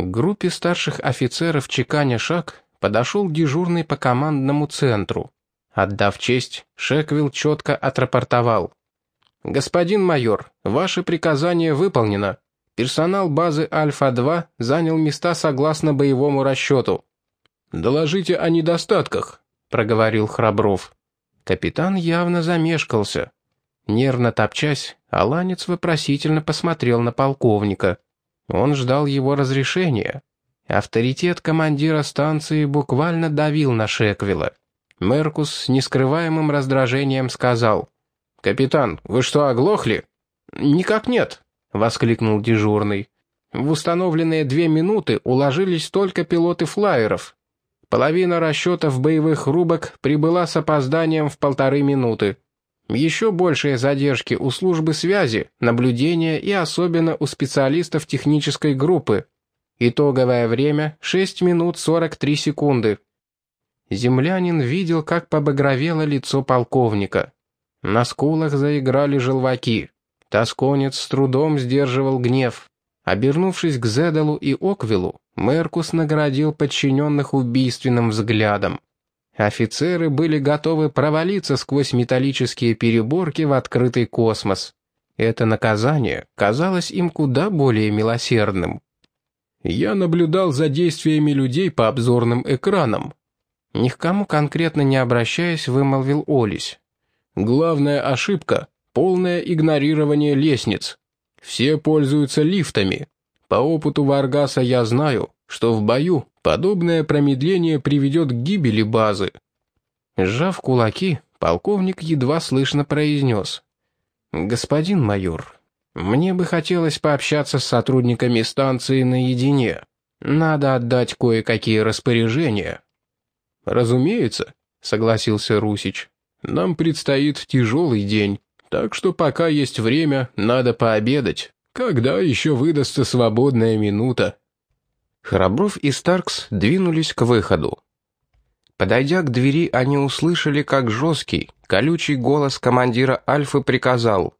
К группе старших офицеров чеканя шаг подошел дежурный по командному центру. Отдав честь, Шеквилл четко отрапортовал. «Господин майор, ваше приказание выполнено. Персонал базы Альфа-2 занял места согласно боевому расчету». «Доложите о недостатках», — проговорил Храбров. Капитан явно замешкался. Нервно топчась, Аланец вопросительно посмотрел на полковника. Он ждал его разрешения. Авторитет командира станции буквально давил на Шеквилла. Меркус с нескрываемым раздражением сказал. «Капитан, вы что, оглохли?» «Никак нет», — воскликнул дежурный. «В установленные две минуты уложились только пилоты флайеров. Половина расчетов боевых рубок прибыла с опозданием в полторы минуты. Еще большие задержки у службы связи, наблюдения и особенно у специалистов технической группы. Итоговое время — 6 минут 43 секунды. Землянин видел, как побагровело лицо полковника. На скулах заиграли желваки. Тосконец с трудом сдерживал гнев. Обернувшись к Зедалу и Оквилу, Меркус наградил подчиненных убийственным взглядом. Офицеры были готовы провалиться сквозь металлические переборки в открытый космос. Это наказание казалось им куда более милосердным. «Я наблюдал за действиями людей по обзорным экранам», ни к кому конкретно не обращаясь, вымолвил Олесь. «Главная ошибка — полное игнорирование лестниц. Все пользуются лифтами. По опыту Варгаса я знаю, что в бою подобное промедление приведет к гибели базы. Сжав кулаки, полковник едва слышно произнес. «Господин майор, мне бы хотелось пообщаться с сотрудниками станции наедине. Надо отдать кое-какие распоряжения». «Разумеется», — согласился Русич. «Нам предстоит тяжелый день. Так что пока есть время, надо пообедать. Когда еще выдастся свободная минута?» Храбров и Старкс двинулись к выходу. Подойдя к двери, они услышали, как жесткий, колючий голос командира Альфы приказал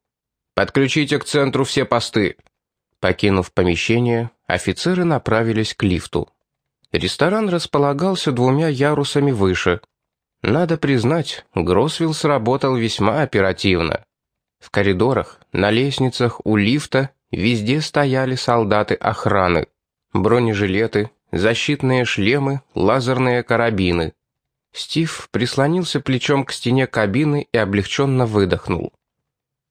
«Подключите к центру все посты». Покинув помещение, офицеры направились к лифту. Ресторан располагался двумя ярусами выше. Надо признать, Гросвилл сработал весьма оперативно. В коридорах, на лестницах, у лифта везде стояли солдаты охраны. Бронежилеты, защитные шлемы, лазерные карабины. Стив прислонился плечом к стене кабины и облегченно выдохнул.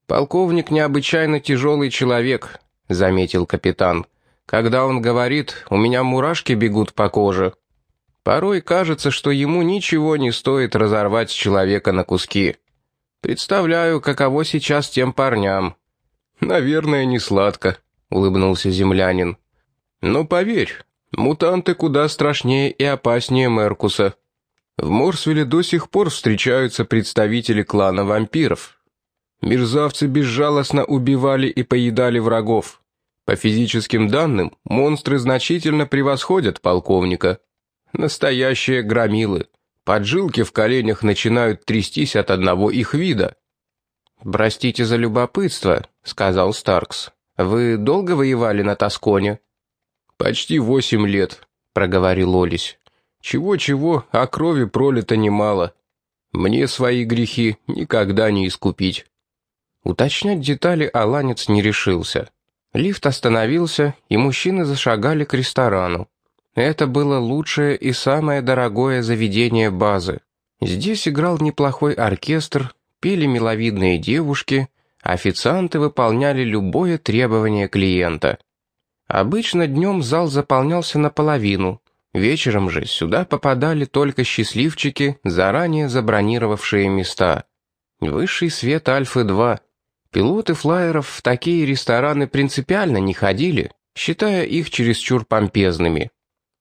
«Полковник необычайно тяжелый человек», — заметил капитан. «Когда он говорит, у меня мурашки бегут по коже. Порой кажется, что ему ничего не стоит разорвать человека на куски». Представляю, каково сейчас тем парням». «Наверное, не сладко», — улыбнулся землянин. «Но поверь, мутанты куда страшнее и опаснее Меркуса. В Морсвилле до сих пор встречаются представители клана вампиров. Мерзавцы безжалостно убивали и поедали врагов. По физическим данным, монстры значительно превосходят полковника. Настоящие громилы. Поджилки в коленях начинают трястись от одного их вида. «Простите за любопытство», — сказал Старкс. «Вы долго воевали на Тосконе?» «Почти восемь лет», — проговорил Олесь. «Чего-чего, а крови пролито немало. Мне свои грехи никогда не искупить». Уточнять детали Аланец не решился. Лифт остановился, и мужчины зашагали к ресторану. Это было лучшее и самое дорогое заведение базы. Здесь играл неплохой оркестр, пели миловидные девушки, официанты выполняли любое требование клиента. Обычно днем зал заполнялся наполовину, вечером же сюда попадали только счастливчики, заранее забронировавшие места. Высший свет Альфы-2. Пилоты флайеров в такие рестораны принципиально не ходили, считая их чересчур помпезными.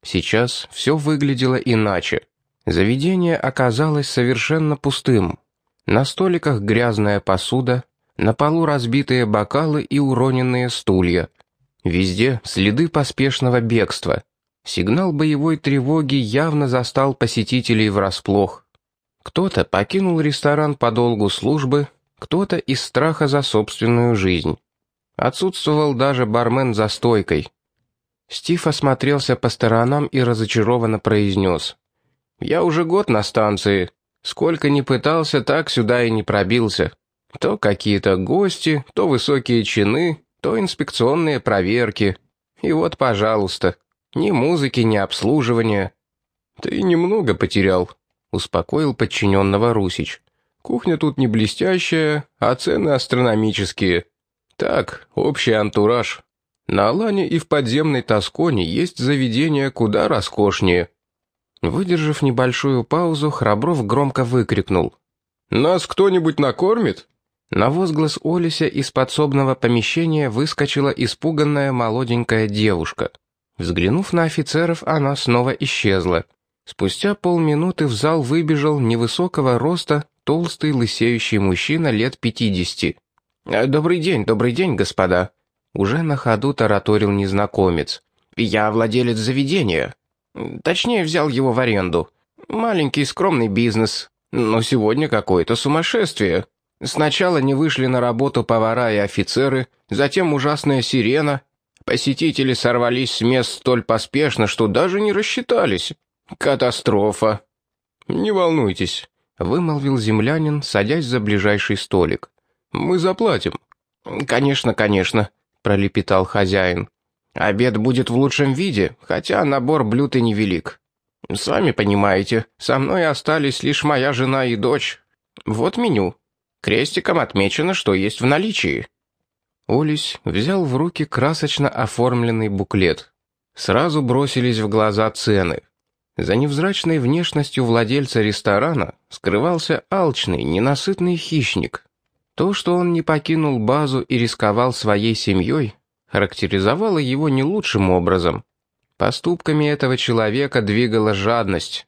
Сейчас все выглядело иначе. Заведение оказалось совершенно пустым. На столиках грязная посуда, на полу разбитые бокалы и уроненные стулья. Везде следы поспешного бегства. Сигнал боевой тревоги явно застал посетителей врасплох. Кто-то покинул ресторан по долгу службы, кто-то из страха за собственную жизнь. Отсутствовал даже бармен за стойкой. Стив осмотрелся по сторонам и разочарованно произнес. «Я уже год на станции. Сколько ни пытался, так сюда и не пробился. То какие-то гости, то высокие чины, то инспекционные проверки. И вот, пожалуйста, ни музыки, ни обслуживания». «Ты немного потерял», — успокоил подчиненного Русич. «Кухня тут не блестящая, а цены астрономические. Так, общий антураж». На Алане и в подземной Тосконе есть заведения куда роскошнее». Выдержав небольшую паузу, Храбров громко выкрикнул. «Нас кто-нибудь накормит?» На возглас Олися из подсобного помещения выскочила испуганная молоденькая девушка. Взглянув на офицеров, она снова исчезла. Спустя полминуты в зал выбежал невысокого роста толстый лысеющий мужчина лет пятидесяти. «Добрый день, добрый день, господа», уже на ходу тараторил незнакомец. «Я владелец заведения. Точнее, взял его в аренду. Маленький скромный бизнес. Но сегодня какое-то сумасшествие. Сначала не вышли на работу повара и офицеры, затем ужасная сирена. Посетители сорвались с мест столь поспешно, что даже не рассчитались. Катастрофа». «Не волнуйтесь», — вымолвил землянин, садясь за ближайший столик. «Мы заплатим». «Конечно, конечно», — пролепетал хозяин. «Обед будет в лучшем виде, хотя набор блюд и невелик. Сами понимаете, со мной остались лишь моя жена и дочь. Вот меню. Крестиком отмечено, что есть в наличии». Олесь взял в руки красочно оформленный буклет. Сразу бросились в глаза цены. За невзрачной внешностью владельца ресторана скрывался алчный, ненасытный хищник. То, что он не покинул базу и рисковал своей семьей, характеризовало его не лучшим образом. Поступками этого человека двигала жадность.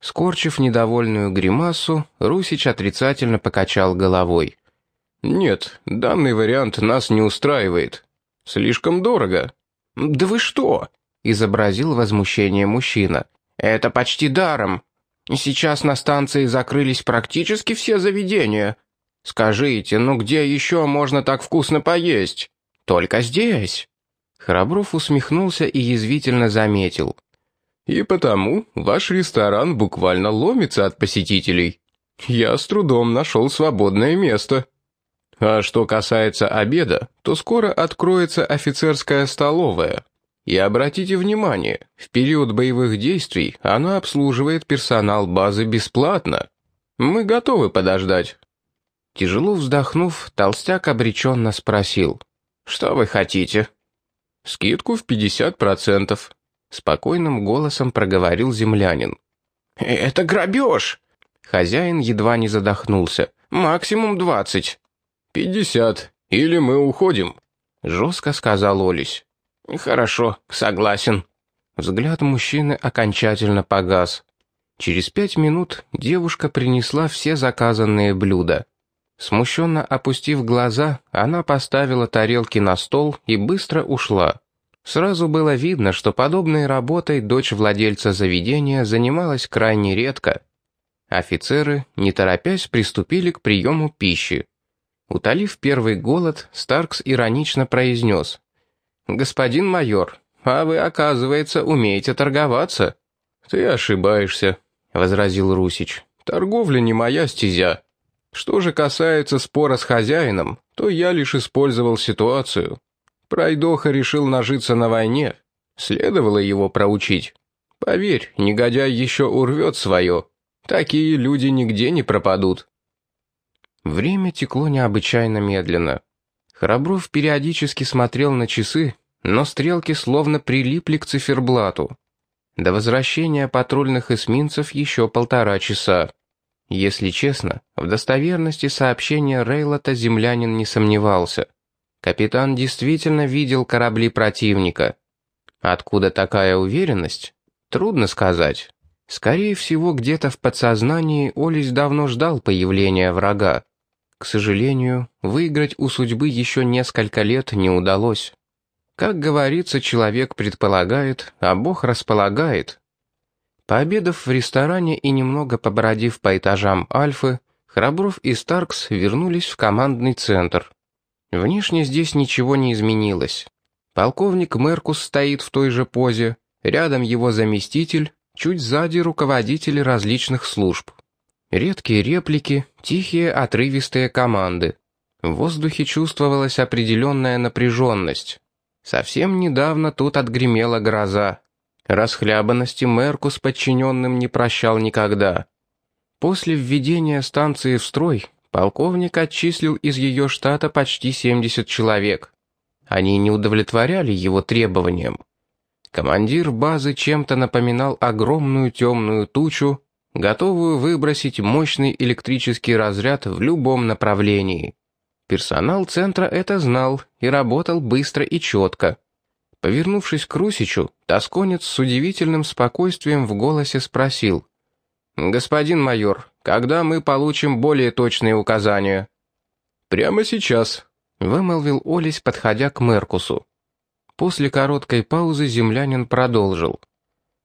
Скорчив недовольную гримасу, Русич отрицательно покачал головой. «Нет, данный вариант нас не устраивает. Слишком дорого». «Да вы что?» — изобразил возмущение мужчина. «Это почти даром. Сейчас на станции закрылись практически все заведения. Скажите, ну где еще можно так вкусно поесть? Только здесь». Храбров усмехнулся и язвительно заметил. «И потому ваш ресторан буквально ломится от посетителей. Я с трудом нашел свободное место. А что касается обеда, то скоро откроется офицерская столовая. И обратите внимание, в период боевых действий она обслуживает персонал базы бесплатно. Мы готовы подождать». Тяжело вздохнув, толстяк обреченно спросил. «Что вы хотите?» «Скидку в 50%, — спокойным голосом проговорил землянин. «Это грабеж!» Хозяин едва не задохнулся. «Максимум двадцать». «Пятьдесят. Или мы уходим», — жестко сказал Олесь. «Хорошо, согласен». Взгляд мужчины окончательно погас. Через пять минут девушка принесла все заказанные блюда. Смущенно опустив глаза, она поставила тарелки на стол и быстро ушла. Сразу было видно, что подобной работой дочь владельца заведения занималась крайне редко. Офицеры, не торопясь, приступили к приему пищи. Утолив первый голод, Старкс иронично произнес. «Господин майор, а вы, оказывается, умеете торговаться». «Ты ошибаешься», — возразил Русич. «Торговля не моя стезя». Что же касается спора с хозяином, то я лишь использовал ситуацию. Пройдоха решил нажиться на войне. Следовало его проучить. Поверь, негодяй еще урвет свое. Такие люди нигде не пропадут. Время текло необычайно медленно. Храбров периодически смотрел на часы, но стрелки словно прилипли к циферблату. До возвращения патрульных эсминцев еще полтора часа. Если честно, в достоверности сообщения Рейлота землянин не сомневался. Капитан действительно видел корабли противника. Откуда такая уверенность? Трудно сказать. Скорее всего, где-то в подсознании Олесь давно ждал появления врага. К сожалению, выиграть у судьбы еще несколько лет не удалось. Как говорится, человек предполагает, а Бог располагает. Пообедав в ресторане и немного побродив по этажам Альфы, Храбров и Старкс вернулись в командный центр. Внешне здесь ничего не изменилось. Полковник Меркус стоит в той же позе, рядом его заместитель, чуть сзади руководители различных служб. Редкие реплики, тихие отрывистые команды. В воздухе чувствовалась определенная напряженность. Совсем недавно тут отгремела гроза. Расхлябанности Меркус подчиненным не прощал никогда. После введения станции в строй полковник отчислил из ее штата почти 70 человек. Они не удовлетворяли его требованиям. Командир базы чем-то напоминал огромную темную тучу, готовую выбросить мощный электрический разряд в любом направлении. Персонал центра это знал и работал быстро и четко. Повернувшись к Русичу, тосконец с удивительным спокойствием в голосе спросил. «Господин майор, когда мы получим более точные указания?» «Прямо сейчас», — вымолвил Олесь, подходя к Меркусу. После короткой паузы землянин продолжил.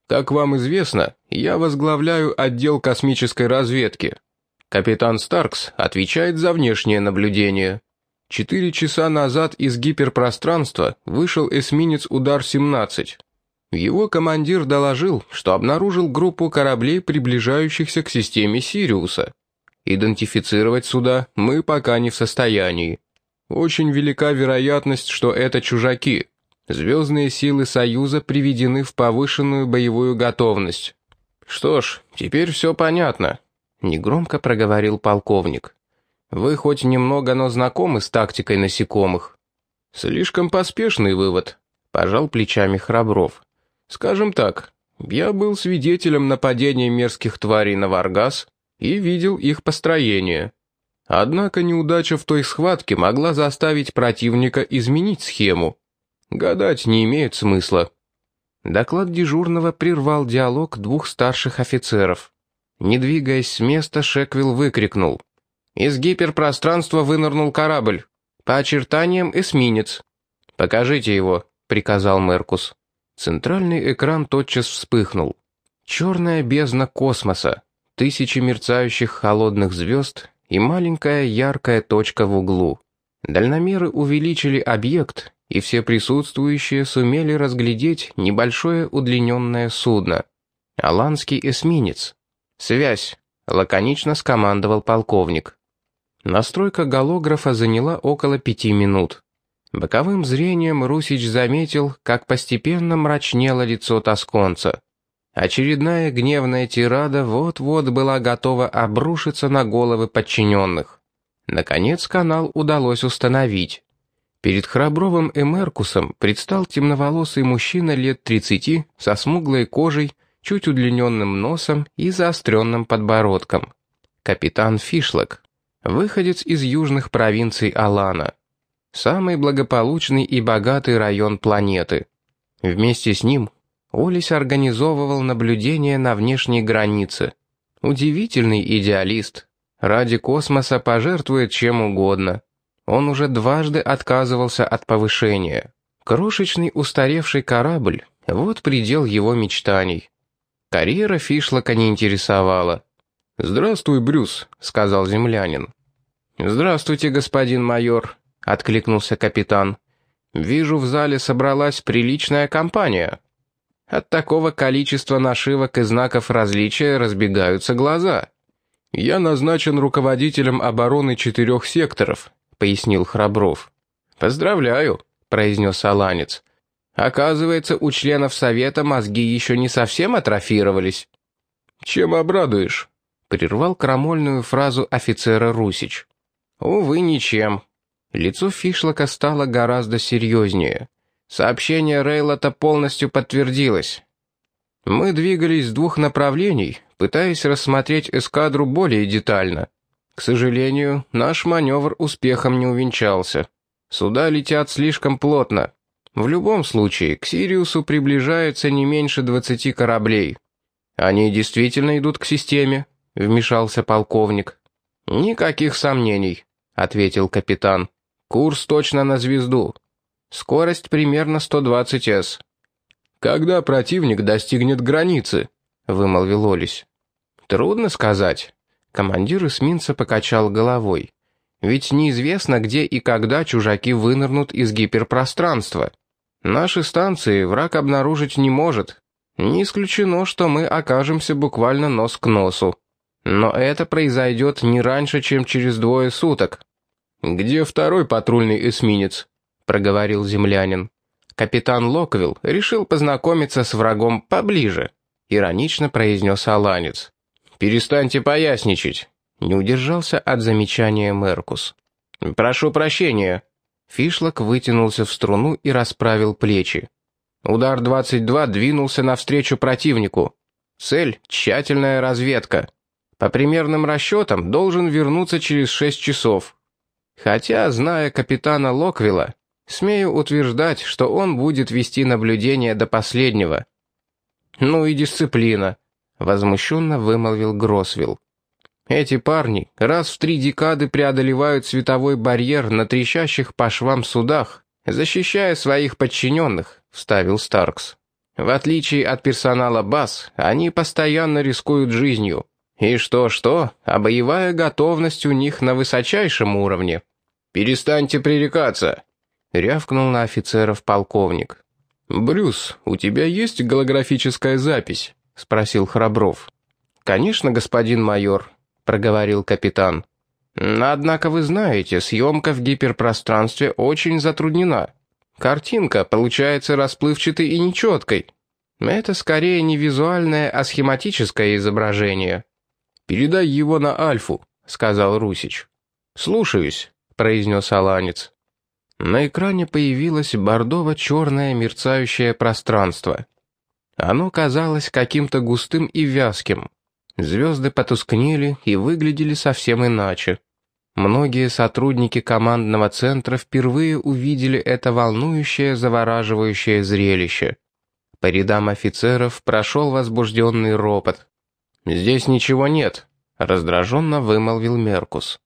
«Как вам известно, я возглавляю отдел космической разведки. Капитан Старкс отвечает за внешнее наблюдение. Четыре часа назад из гиперпространства вышел эсминец «Удар-17». Его командир доложил, что обнаружил группу кораблей, приближающихся к системе Сириуса. Идентифицировать суда мы пока не в состоянии. Очень велика вероятность, что это чужаки. Звездные силы Союза приведены в повышенную боевую готовность. Что ж, теперь все понятно, негромко проговорил полковник. Вы хоть немного, но знакомы с тактикой насекомых. Слишком поспешный вывод, пожал плечами Храбров. Скажем так, я был свидетелем нападения мерзких тварей на Варгас и видел их построение. Однако неудача в той схватке могла заставить противника изменить схему. Гадать не имеет смысла. Доклад дежурного прервал диалог двух старших офицеров. Не двигаясь с места, Шеквилл выкрикнул. «Из гиперпространства вынырнул корабль. По очертаниям эсминец». «Покажите его», — приказал Меркус. Центральный экран тотчас вспыхнул. Черная бездна космоса, тысячи мерцающих холодных звезд и маленькая яркая точка в углу. Дальномеры увеличили объект, и все присутствующие сумели разглядеть небольшое удлиненное судно. Аланский эсминец. «Связь», — лаконично скомандовал полковник. Настройка голографа заняла около пяти минут. Боковым зрением Русич заметил, как постепенно мрачнело лицо тосконца. Очередная гневная тирада вот-вот была готова обрушиться на головы подчиненных. Наконец канал удалось установить. Перед Храбровым и Меркусом предстал темноволосый мужчина лет 30 со смуглой кожей, чуть удлиненным носом и заостренным подбородком. Капитан Фишлок, выходец из южных провинций Алана. Самый благополучный и богатый район планеты. Вместе с ним Олис организовывал наблюдение на внешней границе. Удивительный идеалист. Ради космоса пожертвует чем угодно. Он уже дважды отказывался от повышения. Крошечный устаревший корабль — вот предел его мечтаний. Карьера Фишлока не интересовала. «Здравствуй, Брюс», — сказал землянин. «Здравствуйте, господин майор», — откликнулся капитан. «Вижу, в зале собралась приличная компания. От такого количества нашивок и знаков различия разбегаются глаза». «Я назначен руководителем обороны четырех секторов», — пояснил Храбров. «Поздравляю», — произнес Аланец. «Оказывается, у членов Совета мозги еще не совсем атрофировались». «Чем обрадуешь?» — прервал крамольную фразу офицера Русич. «Увы, ничем». Лицо Фишлока стало гораздо серьезнее. Сообщение Рейлота полностью подтвердилось. Мы двигались с двух направлений, пытаясь рассмотреть эскадру более детально. К сожалению, наш маневр успехом не увенчался. Суда летят слишком плотно. В любом случае, к Сириусу приближается не меньше 20 кораблей. Они действительно идут к системе, вмешался полковник. Никаких сомнений, ответил капитан. Курс точно на звезду. Скорость примерно 120 с. Когда противник достигнет границы? вымолвил Олесь. Трудно сказать. Командир эсминца покачал головой. Ведь неизвестно, где и когда чужаки вынырнут из гиперпространства. Наши станции враг обнаружить не может. Не исключено, что мы окажемся буквально нос к носу. Но это произойдет не раньше, чем через двое суток. «Где второй патрульный эсминец?» — проговорил землянин. Капитан Локвилл решил познакомиться с врагом поближе, иронично произнес Аланец. «Перестаньте поясничать», — не удержался от замечания Меркус. «Прошу прощения». Фишлок вытянулся в струну и расправил плечи. Удар 22 двинулся навстречу противнику. Цель — тщательная разведка. По примерным расчетам, должен вернуться через 6 часов. Хотя, зная капитана Локвилла, смею утверждать, что он будет вести наблюдение до последнего. «Ну и дисциплина», — возмущенно вымолвил Гросвилл. Эти парни раз в три декады преодолевают световой барьер на трещащих по швам судах, защищая своих подчиненных», — вставил Старкс. «В отличие от персонала БАС, они постоянно рискуют жизнью. И что-что, а боевая готовность у них на высочайшем уровне». «Перестаньте пререкаться», — рявкнул на офицеров полковник. «Брюс, у тебя есть голографическая запись?» — спросил Храбров. «Конечно, господин майор», — проговорил капитан. «Однако вы знаете, съемка в гиперпространстве очень затруднена. Картинка получается расплывчатой и нечеткой. Это скорее не визуальное, а схематическое изображение». «Передай его на Альфу», — сказал Русич. «Слушаюсь», — произнес Аланец. На экране появилось бордово-черное мерцающее пространство. Оно казалось каким-то густым и вязким. Звезды потускнели и выглядели совсем иначе. Многие сотрудники командного центра впервые увидели это волнующее, завораживающее зрелище. По рядам офицеров прошел возбужденный ропот. «Здесь ничего нет», — раздраженно вымолвил Меркус.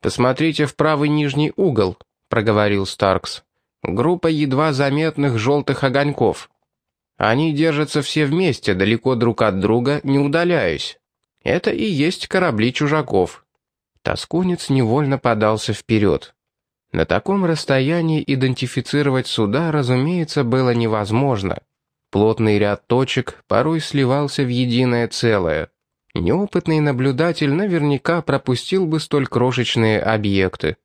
«Посмотрите в правый нижний угол», — проговорил Старкс. «Группа едва заметных желтых огоньков. Они держатся все вместе, далеко друг от друга, не удаляясь. Это и есть корабли чужаков. Тоскунец невольно подался вперед. На таком расстоянии идентифицировать суда, разумеется, было невозможно. Плотный ряд точек порой сливался в единое целое. Неопытный наблюдатель наверняка пропустил бы столь крошечные объекты.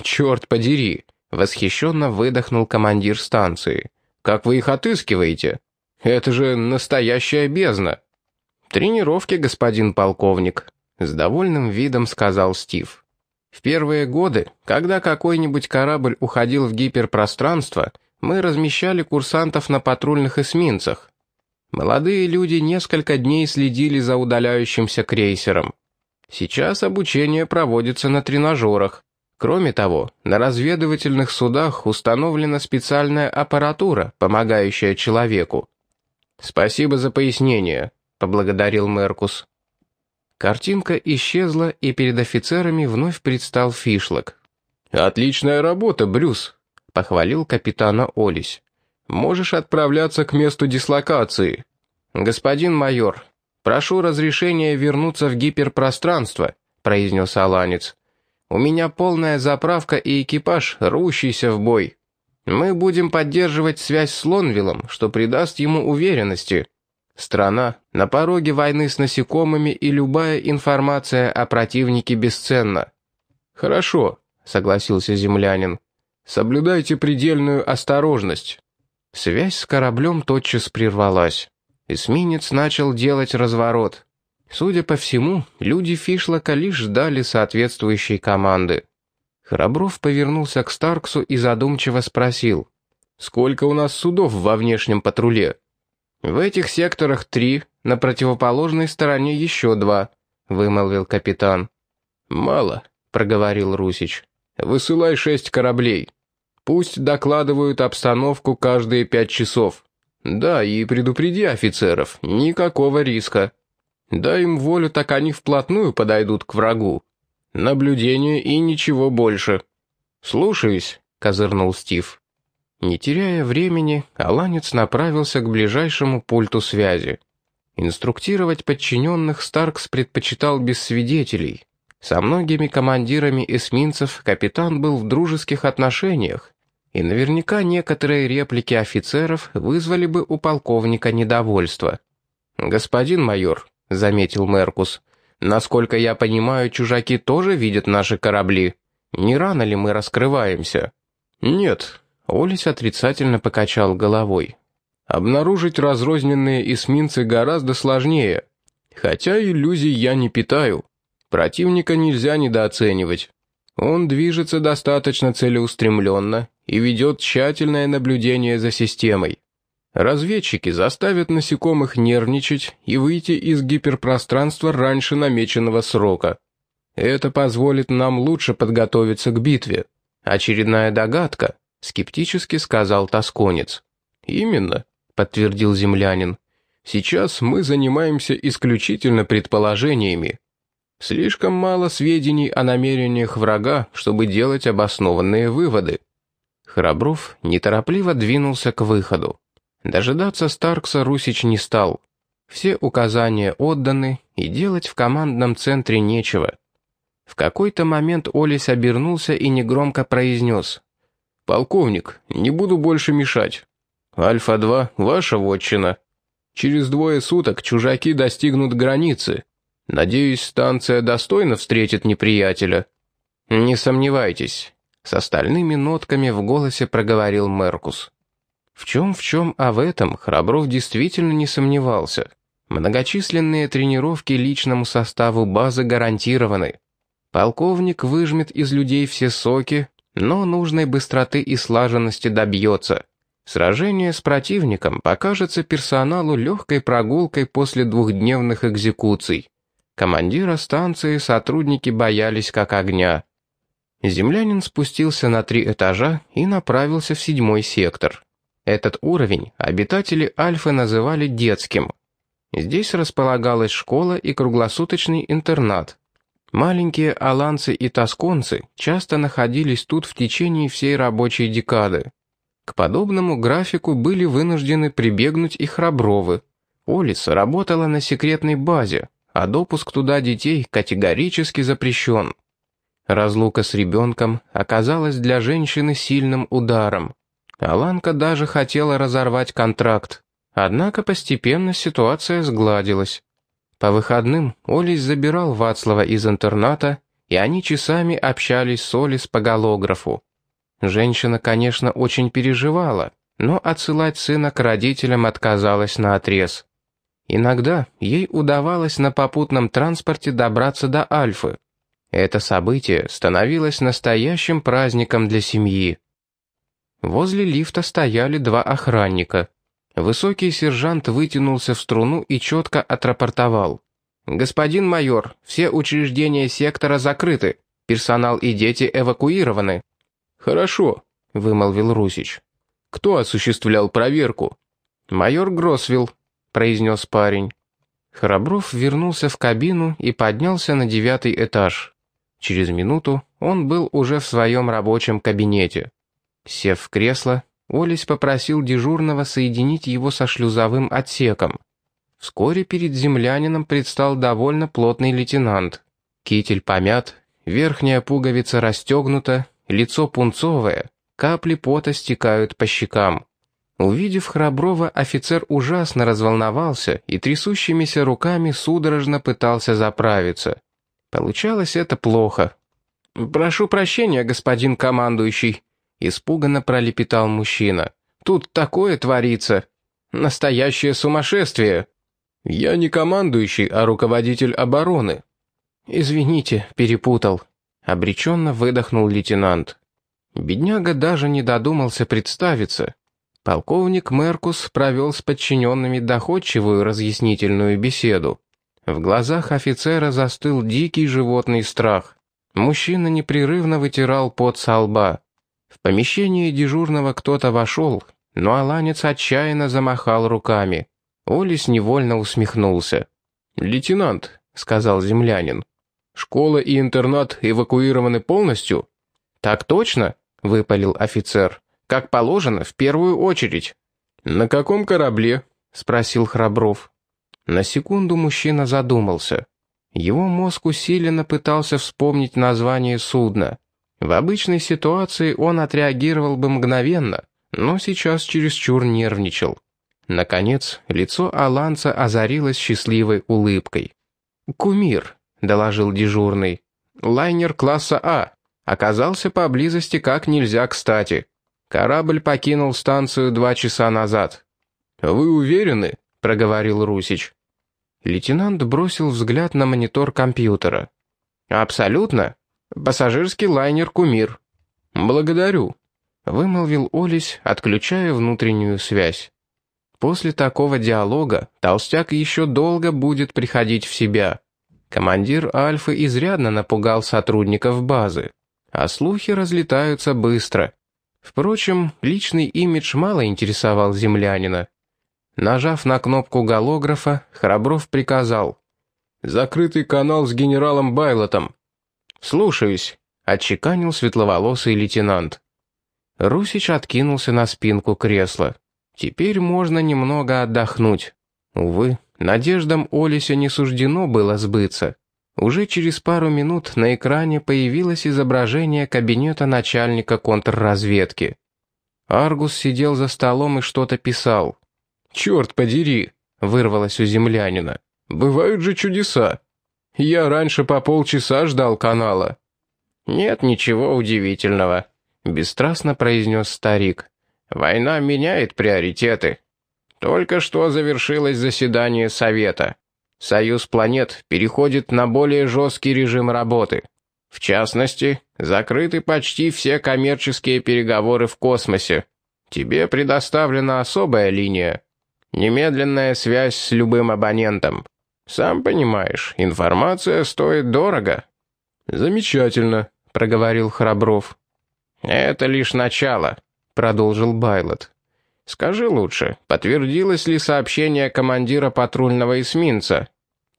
«Черт подери!» — восхищенно выдохнул командир станции. «Как вы их отыскиваете?» Это же настоящая бездна. Тренировки, господин полковник, с довольным видом сказал Стив. В первые годы, когда какой-нибудь корабль уходил в гиперпространство, мы размещали курсантов на патрульных эсминцах. Молодые люди несколько дней следили за удаляющимся крейсером. Сейчас обучение проводится на тренажерах. Кроме того, на разведывательных судах установлена специальная аппаратура, помогающая человеку. «Спасибо за пояснение», — поблагодарил Меркус. Картинка исчезла, и перед офицерами вновь предстал Фишлок. «Отличная работа, Брюс», — похвалил капитана Олесь. «Можешь отправляться к месту дислокации». «Господин майор, прошу разрешения вернуться в гиперпространство», — произнес Аланец. «У меня полная заправка и экипаж, рущийся в бой». Мы будем поддерживать связь с Лонвиллом, что придаст ему уверенности. Страна на пороге войны с насекомыми, и любая информация о противнике бесценна». «Хорошо», — согласился землянин. «Соблюдайте предельную осторожность». Связь с кораблем тотчас прервалась. Эсминец начал делать разворот. Судя по всему, люди Фишлока лишь ждали соответствующей команды. Храбров повернулся к Старксу и задумчиво спросил. «Сколько у нас судов во внешнем патруле?» «В этих секторах три, на противоположной стороне еще два», — вымолвил капитан. «Мало», — проговорил Русич. «Высылай шесть кораблей. Пусть докладывают обстановку каждые пять часов. Да, и предупреди офицеров, никакого риска. Дай им волю, так они вплотную подойдут к врагу. Наблюдение и ничего больше». «Слушаюсь», — козырнул Стив. Не теряя времени, Аланец направился к ближайшему пульту связи. Инструктировать подчиненных Старкс предпочитал без свидетелей. Со многими командирами эсминцев капитан был в дружеских отношениях, и наверняка некоторые реплики офицеров вызвали бы у полковника недовольство. «Господин майор», — заметил Меркус, — «насколько я понимаю, чужаки тоже видят наши корабли. Не рано ли мы раскрываемся?» «Нет», — Олесь отрицательно покачал головой. «Обнаружить разрозненные эсминцы гораздо сложнее. Хотя иллюзий я не питаю. Противника нельзя недооценивать. Он движется достаточно целеустремленно и ведет тщательное наблюдение за системой. Разведчики заставят насекомых нервничать и выйти из гиперпространства раньше намеченного срока. Это позволит нам лучше подготовиться к битве. Очередная догадка, скептически сказал тосконец. Именно, подтвердил землянин. Сейчас мы занимаемся исключительно предположениями. Слишком мало сведений о намерениях врага, чтобы делать обоснованные выводы. Храбров неторопливо двинулся к выходу. Дожидаться Старкса Русич не стал. Все указания отданы, и делать в командном центре нечего. В какой-то момент Олесь обернулся и негромко произнес. «Полковник, не буду больше мешать. Альфа-2 — ваша вотчина. Через двое суток чужаки достигнут границы, Надеюсь, станция достойно встретит неприятеля. Не сомневайтесь, с остальными нотками в голосе проговорил Меркус. В чем в чем, а в этом Храбров действительно не сомневался. Многочисленные тренировки личному составу базы гарантированы. Полковник выжмет из людей все соки, но нужной быстроты и слаженности добьется. Сражение с противником покажется персоналу легкой прогулкой после двухдневных экзекуций. Командира станции сотрудники боялись как огня. Землянин спустился на три этажа и направился в седьмой сектор. Этот уровень обитатели Альфы называли детским. Здесь располагалась школа и круглосуточный интернат. Маленькие аланцы и тосконцы часто находились тут в течение всей рабочей декады. К подобному графику были вынуждены прибегнуть и храбровы. Олис работала на секретной базе, а допуск туда детей категорически запрещен. Разлука с ребенком оказалась для женщины сильным ударом. Аланка даже хотела разорвать контракт. Однако постепенно ситуация сгладилась. По выходным Олесь забирал Вацлава из интерната, и они часами общались с Олис по голографу. Женщина, конечно, очень переживала, но отсылать сына к родителям отказалась наотрез. Иногда ей удавалось на попутном транспорте добраться до Альфы. Это событие становилось настоящим праздником для семьи. Возле лифта стояли два охранника. Высокий сержант вытянулся в струну и четко отрапортовал. «Господин майор, все учреждения сектора закрыты. Персонал и дети эвакуированы». «Хорошо», — вымолвил Русич. «Кто осуществлял проверку?» «Майор Гросвилл», — произнес парень. Храбров вернулся в кабину и поднялся на девятый этаж. Через минуту он был уже в своем рабочем кабинете. Сев в кресло, Олесь попросил дежурного соединить его со шлюзовым отсеком. Вскоре перед землянином предстал довольно плотный лейтенант. Китель помят, верхняя пуговица расстегнута, лицо пунцовое, капли пота стекают по щекам. Увидев Храброва, офицер ужасно разволновался и трясущимися руками судорожно пытался заправиться. Получалось это плохо. «Прошу прощения, господин командующий», — испуганно пролепетал мужчина. «Тут такое творится. Настоящее сумасшествие». «Я не командующий, а руководитель обороны». «Извините, перепутал», — обреченно выдохнул лейтенант. Бедняга даже не додумался представиться, Полковник Меркус провел с подчиненными доходчивую разъяснительную беседу. В глазах офицера застыл дикий животный страх. Мужчина непрерывно вытирал пот со лба. В помещение дежурного кто-то вошел, но Аланец отчаянно замахал руками. Олис невольно усмехнулся. «Лейтенант», — сказал землянин, — «школа и интернат эвакуированы полностью?» «Так точно», — выпалил офицер. Как положено, в первую очередь». «На каком корабле?» — спросил Храбров. На секунду мужчина задумался. Его мозг усиленно пытался вспомнить название судна. В обычной ситуации он отреагировал бы мгновенно, но сейчас чересчур нервничал. Наконец, лицо Аланца озарилось счастливой улыбкой. «Кумир», — доложил дежурный. «Лайнер класса А. Оказался поблизости как нельзя кстати. Корабль покинул станцию два часа назад». «Вы уверены?» — проговорил Русич. Лейтенант бросил взгляд на монитор компьютера. «Абсолютно. Пассажирский лайнер «Кумир». «Благодарю», — вымолвил Олесь, отключая внутреннюю связь. После такого диалога толстяк еще долго будет приходить в себя. Командир Альфы изрядно напугал сотрудников базы, а слухи разлетаются быстро. Впрочем, личный имидж мало интересовал землянина. Нажав на кнопку голографа, Храбров приказал. «Закрытый канал с генералом Байлотом». «Слушаюсь», — отчеканил светловолосый лейтенант. Русич откинулся на спинку кресла. Теперь можно немного отдохнуть. Увы, надеждам Олеся не суждено было сбыться. Уже через пару минут на экране появилось изображение кабинета начальника контрразведки. Аргус сидел за столом и что-то писал. «Черт подери!» — вырвалось у землянина. «Бывают же чудеса. Я раньше по полчаса ждал канала». «Нет ничего удивительного», — бесстрастно произнес старик. Война меняет приоритеты. Только что завершилось заседание Совета. Союз планет переходит на более жесткий режим работы. В частности, закрыты почти все коммерческие переговоры в космосе. Тебе предоставлена особая линия. Немедленная связь с любым абонентом. Сам понимаешь, информация стоит дорого. «Замечательно», — проговорил Храбров. «Это лишь начало продолжил Байлот. «Скажи лучше, подтвердилось ли сообщение командира патрульного эсминца?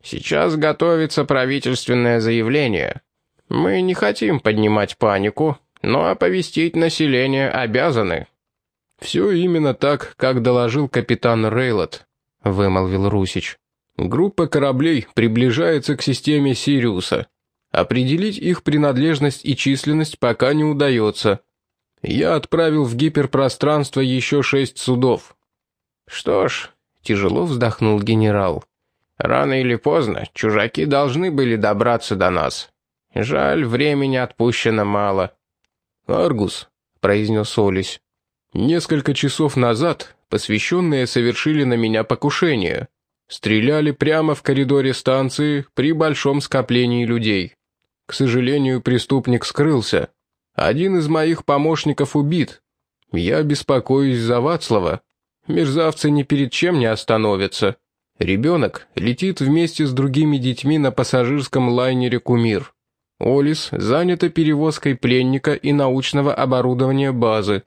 Сейчас готовится правительственное заявление. Мы не хотим поднимать панику, но оповестить население обязаны». «Все именно так, как доложил капитан Рейлот», — вымолвил Русич. «Группа кораблей приближается к системе Сириуса. Определить их принадлежность и численность пока не удается. Я отправил в гиперпространство еще шесть судов. Что ж, тяжело вздохнул генерал. Рано или поздно чужаки должны были добраться до нас. Жаль, времени отпущено мало. Аргус, произнес Олесь. Несколько часов назад посвященные совершили на меня покушение. Стреляли прямо в коридоре станции при большом скоплении людей. К сожалению, преступник скрылся. Один из моих помощников убит. Я беспокоюсь за Вацлава. Мерзавцы ни перед чем не остановятся. Ребенок летит вместе с другими детьми на пассажирском лайнере «Кумир». Олис занята перевозкой пленника и научного оборудования базы.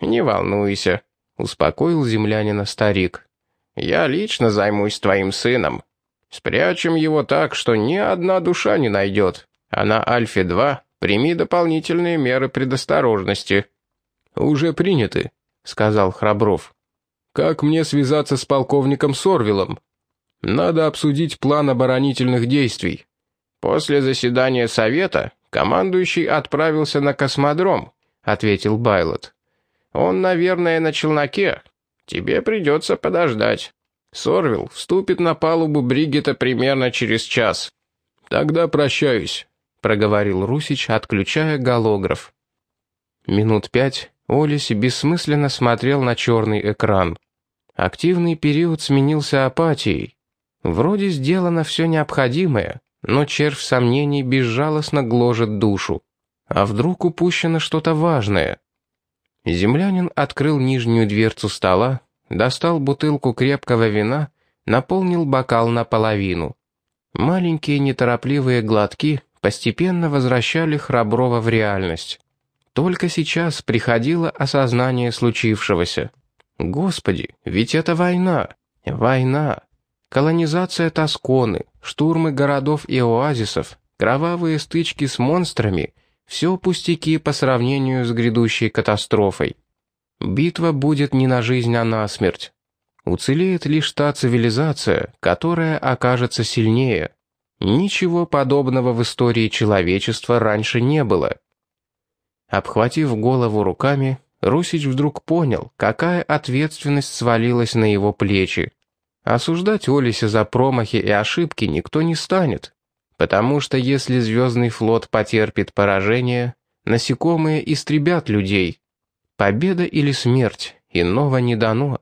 «Не волнуйся», — успокоил землянина старик. «Я лично займусь твоим сыном. Спрячем его так, что ни одна душа не найдет, а на Альфе-2 Прими дополнительные меры предосторожности». «Уже приняты», — сказал Храбров. «Как мне связаться с полковником Сорвилом? Надо обсудить план оборонительных действий». «После заседания совета командующий отправился на космодром», — ответил Байлот. «Он, наверное, на челноке. Тебе придется подождать. Сорвил вступит на палубу Бригета примерно через час». «Тогда прощаюсь». — проговорил Русич, отключая голограф. Минут пять Олесь бессмысленно смотрел на черный экран. Активный период сменился апатией. Вроде сделано все необходимое, но червь сомнений безжалостно гложет душу. А вдруг упущено что-то важное? Землянин открыл нижнюю дверцу стола, достал бутылку крепкого вина, наполнил бокал наполовину. Маленькие неторопливые глотки постепенно возвращали Храброва в реальность. Только сейчас приходило осознание случившегося. Господи, ведь это война. Война. Колонизация Тосконы, штурмы городов и оазисов, кровавые стычки с монстрами — все пустяки по сравнению с грядущей катастрофой. Битва будет не на жизнь, а на смерть. Уцелеет лишь та цивилизация, которая окажется сильнее. Ничего подобного в истории человечества раньше не было. Обхватив голову руками, Русич вдруг понял, какая ответственность свалилась на его плечи. Осуждать Олися за промахи и ошибки никто не станет, потому что если Звездный флот потерпит поражение, насекомые истребят людей. Победа или смерть, иного не дано.